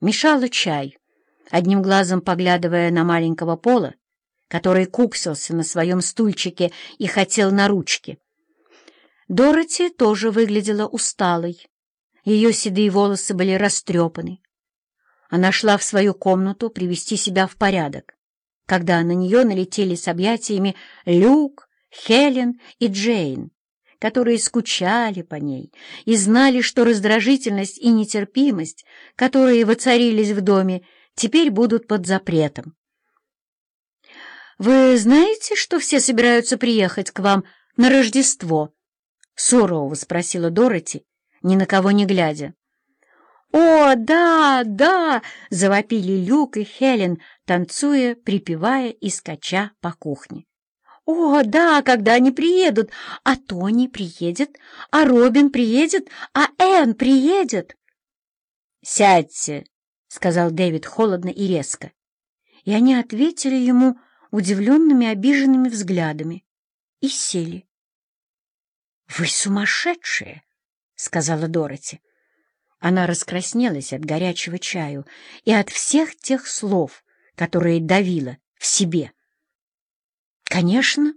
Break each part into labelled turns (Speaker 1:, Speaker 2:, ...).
Speaker 1: мешала чай, одним глазом поглядывая на маленького пола, который куксился на своем стульчике и хотел на ручки. Дороти тоже выглядела усталой. Ее седые волосы были растрепаны. Она шла в свою комнату привести себя в порядок, когда на нее налетели с объятиями Люк, Хелен и Джейн, которые скучали по ней и знали, что раздражительность и нетерпимость, которые воцарились в доме, теперь будут под запретом. «Вы знаете, что все собираются приехать к вам на Рождество?» — сурово спросила Дороти, ни на кого не глядя. «О, да, да!» — завопили Люк и Хелен, танцуя, припевая и скача по кухне. «О, да, когда они приедут! А Тони приедет, а Робин приедет, а Энн приедет!» «Сядьте!» — сказал Дэвид холодно и резко. И они ответили ему удивленными, обиженными взглядами и сели. «Вы сумасшедшие!» — сказала Дороти. Она раскраснелась от горячего чаю и от всех тех слов, которые давила в себе. «Конечно,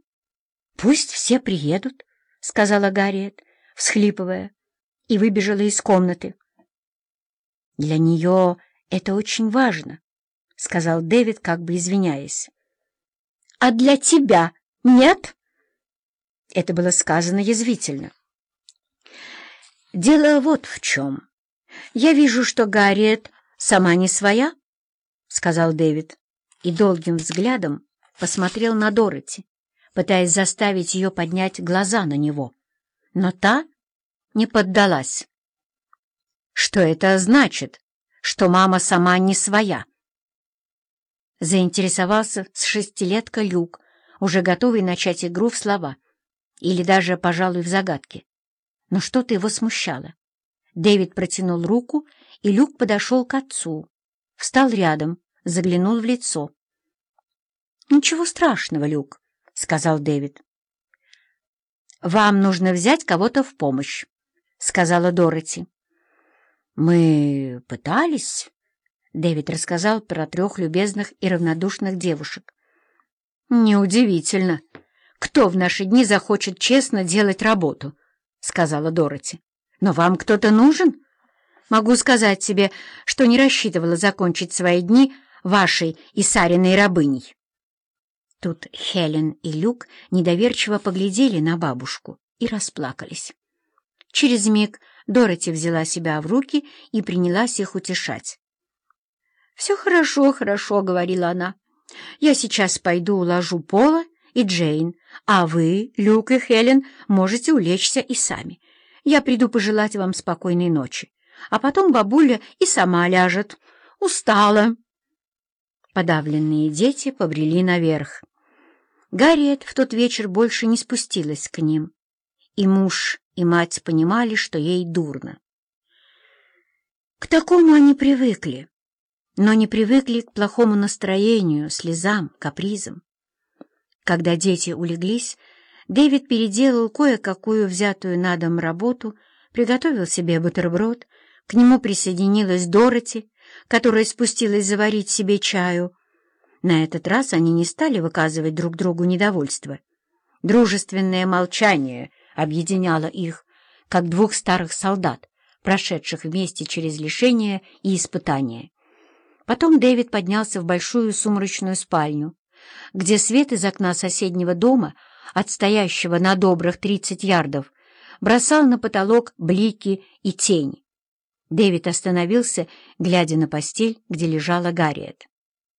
Speaker 1: пусть все приедут», — сказала Гарриет, всхлипывая, и выбежала из комнаты. «Для нее это очень важно», — сказал Дэвид, как бы извиняясь. «А для тебя нет?» Это было сказано язвительно. «Дело вот в чем. Я вижу, что Гарриет сама не своя», — сказал Дэвид, и долгим взглядом посмотрел на Дороти, пытаясь заставить ее поднять глаза на него. Но та не поддалась. «Что это значит?» что мама сама не своя. Заинтересовался с шестилетка Люк, уже готовый начать игру в слова, или даже, пожалуй, в загадки. Но что-то его смущало. Дэвид протянул руку, и Люк подошел к отцу, встал рядом, заглянул в лицо. «Ничего страшного, Люк», — сказал Дэвид. «Вам нужно взять кого-то в помощь», — сказала Дороти. «Мы пытались...» — Дэвид рассказал про трех любезных и равнодушных девушек. «Неудивительно. Кто в наши дни захочет честно делать работу?» — сказала Дороти. «Но вам кто-то нужен? Могу сказать тебе, что не рассчитывала закончить свои дни вашей и Сариной рабыней». Тут Хелен и Люк недоверчиво поглядели на бабушку и расплакались. Через миг Дороти взяла себя в руки и принялась их утешать. «Все хорошо, хорошо», — говорила она. «Я сейчас пойду уложу Пола и Джейн, а вы, Люк и Хелен, можете улечься и сами. Я приду пожелать вам спокойной ночи, а потом бабуля и сама ляжет. Устала». Подавленные дети побрели наверх. Гарриет в тот вечер больше не спустилась к ним, и муж и мать понимали, что ей дурно. К такому они привыкли, но не привыкли к плохому настроению, слезам, капризам. Когда дети улеглись, Дэвид переделал кое-какую взятую на дом работу, приготовил себе бутерброд, к нему присоединилась Дороти, которая спустилась заварить себе чаю. На этот раз они не стали выказывать друг другу недовольство. Дружественное молчание — объединяло их, как двух старых солдат, прошедших вместе через лишения и испытания. Потом Дэвид поднялся в большую сумрачную спальню, где свет из окна соседнего дома, отстоящего на добрых тридцать ярдов, бросал на потолок блики и тени. Дэвид остановился, глядя на постель, где лежала Гарриет.